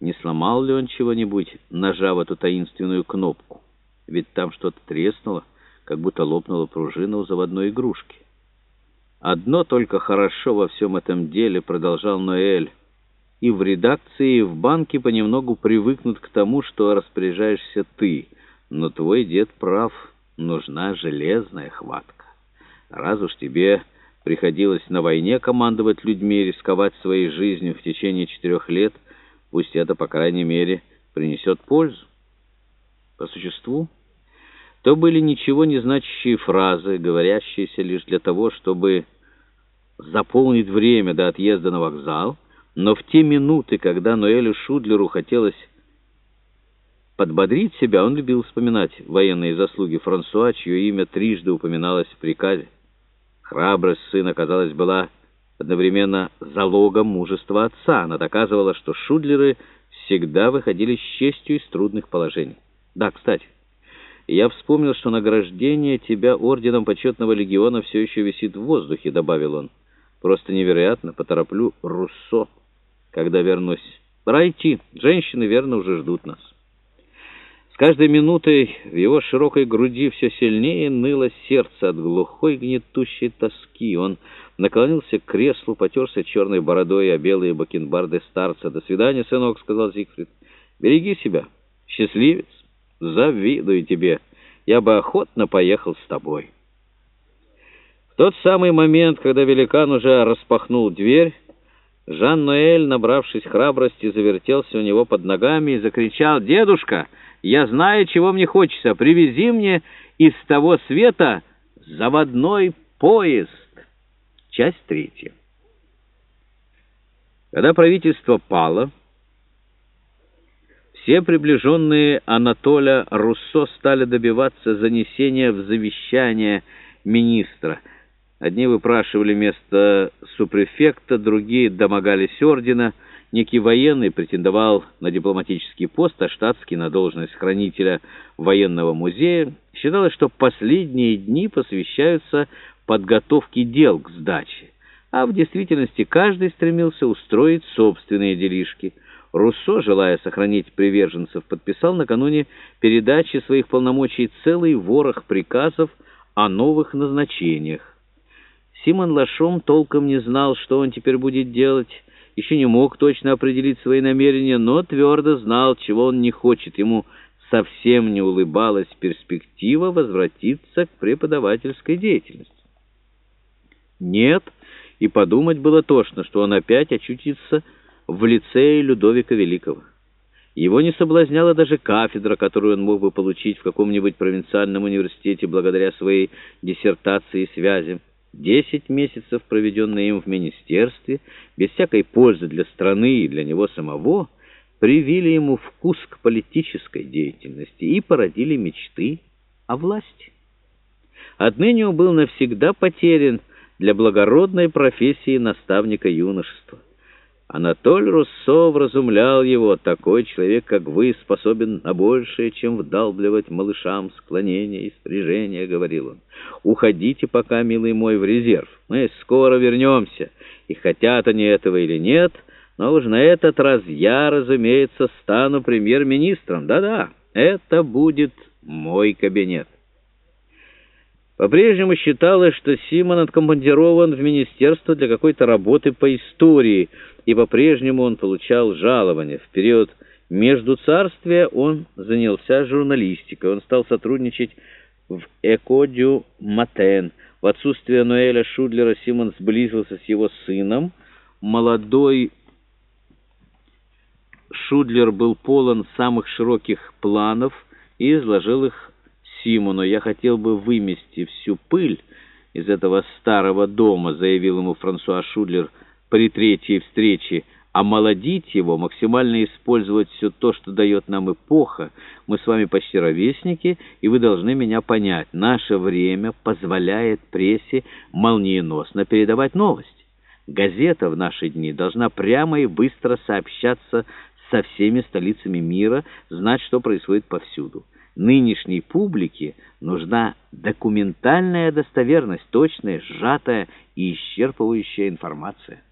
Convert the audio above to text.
не сломал ли он чего-нибудь, нажав эту таинственную кнопку. Ведь там что-то треснуло, как будто лопнула пружина у заводной игрушки. «Одно только хорошо во всем этом деле», — продолжал Ноэль. «И в редакции, и в банке понемногу привыкнут к тому, что распоряжаешься ты. Но твой дед прав, нужна железная хватка. Раз уж тебе приходилось на войне командовать людьми, рисковать своей жизнью в течение четырех лет, пусть это, по крайней мере, принесет пользу. По существу, то были ничего не значащие фразы, говорящиеся лишь для того, чтобы заполнить время до отъезда на вокзал, но в те минуты, когда Ноэлю Шудлеру хотелось подбодрить себя, он любил вспоминать военные заслуги Франсуа, чье имя трижды упоминалось в приказе. Храбрость сына, казалось, была одновременно залогом мужества отца. Она доказывала, что Шудлеры всегда выходили с честью из трудных положений. Да, кстати, я вспомнил, что награждение тебя орденом почетного легиона все еще висит в воздухе, добавил он. Просто невероятно, потороплю Руссо, когда вернусь. Пора идти, женщины верно уже ждут нас. С каждой минутой в его широкой груди все сильнее ныло сердце от глухой гнетущей тоски. Он наклонился к креслу, потерся черной бородой о белые бакенбарды старца. «До свидания, сынок», — сказал Зигфрид. «Береги себя, счастливец, завидую тебе, я бы охотно поехал с тобой» тот самый момент, когда великан уже распахнул дверь, Жан-Ноэль, набравшись храбрости, завертелся у него под ногами и закричал «Дедушка, я знаю, чего мне хочется. Привези мне из того света заводной поезд». Часть третья. Когда правительство пало, все приближенные Анатоля Руссо стали добиваться занесения в завещание министра – Одни выпрашивали место супрефекта, другие домогались ордена. Некий военный претендовал на дипломатический пост, а штатский на должность хранителя военного музея. Считалось, что последние дни посвящаются подготовке дел к сдаче. А в действительности каждый стремился устроить собственные делишки. Руссо, желая сохранить приверженцев, подписал накануне передачи своих полномочий целый ворох приказов о новых назначениях. Симон Лашом толком не знал, что он теперь будет делать, еще не мог точно определить свои намерения, но твердо знал, чего он не хочет. Ему совсем не улыбалась перспектива возвратиться к преподавательской деятельности. Нет, и подумать было тошно, что он опять очутится в лицее Людовика Великого. Его не соблазняла даже кафедра, которую он мог бы получить в каком-нибудь провинциальном университете благодаря своей диссертации и связям. Десять месяцев, проведенные им в министерстве, без всякой пользы для страны и для него самого, привили ему вкус к политической деятельности и породили мечты о власти. Отныне он был навсегда потерян для благородной профессии наставника юношества. Анатоль Руссо вразумлял его. Такой человек, как вы, способен на большее, чем вдалбливать малышам склонения и спряжения, — говорил он. Уходите пока, милый мой, в резерв. Мы скоро вернемся. И хотят они этого или нет, но уж на этот раз я, разумеется, стану премьер-министром. Да-да, это будет мой кабинет. По-прежнему считалось, что Симон откомандирован в министерство для какой-то работы по истории — и по-прежнему он получал жалование. В период междуцарствия он занялся журналистикой. Он стал сотрудничать в «Экодю Матен». В отсутствие Ноэля Шудлера Симон сблизился с его сыном. Молодой Шудлер был полон самых широких планов и изложил их Симону. «Я хотел бы вымести всю пыль из этого старого дома», — заявил ему Франсуа Шудлер, — при третьей встрече, омолодить его, максимально использовать все то, что дает нам эпоха. Мы с вами почти ровесники, и вы должны меня понять. Наше время позволяет прессе молниеносно передавать новость. Газета в наши дни должна прямо и быстро сообщаться со всеми столицами мира, знать, что происходит повсюду. Нынешней публике нужна документальная достоверность, точная, сжатая и исчерпывающая информация.